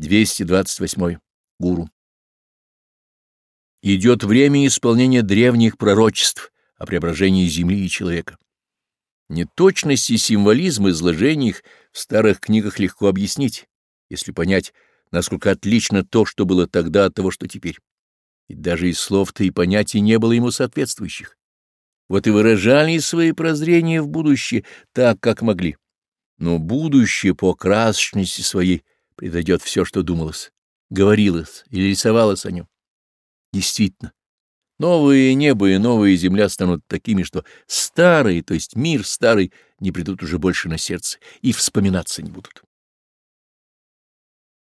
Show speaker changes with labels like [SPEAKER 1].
[SPEAKER 1] 228. Гуру. Идет время исполнения древних пророчеств о преображении Земли и человека. Неточность и символизм изложений их в старых книгах легко объяснить, если понять, насколько отлично то, что было тогда от того, что теперь. И даже из слов-то и понятий не было ему соответствующих. Вот и выражали свои прозрения в будущее так, как могли. Но будущее по красочности своей произойдет все, что думалось, говорилось или рисовалось о нем. Действительно, новые небо и новая земля станут такими, что старые, то есть мир старый, не придут уже больше на сердце и вспоминаться не будут.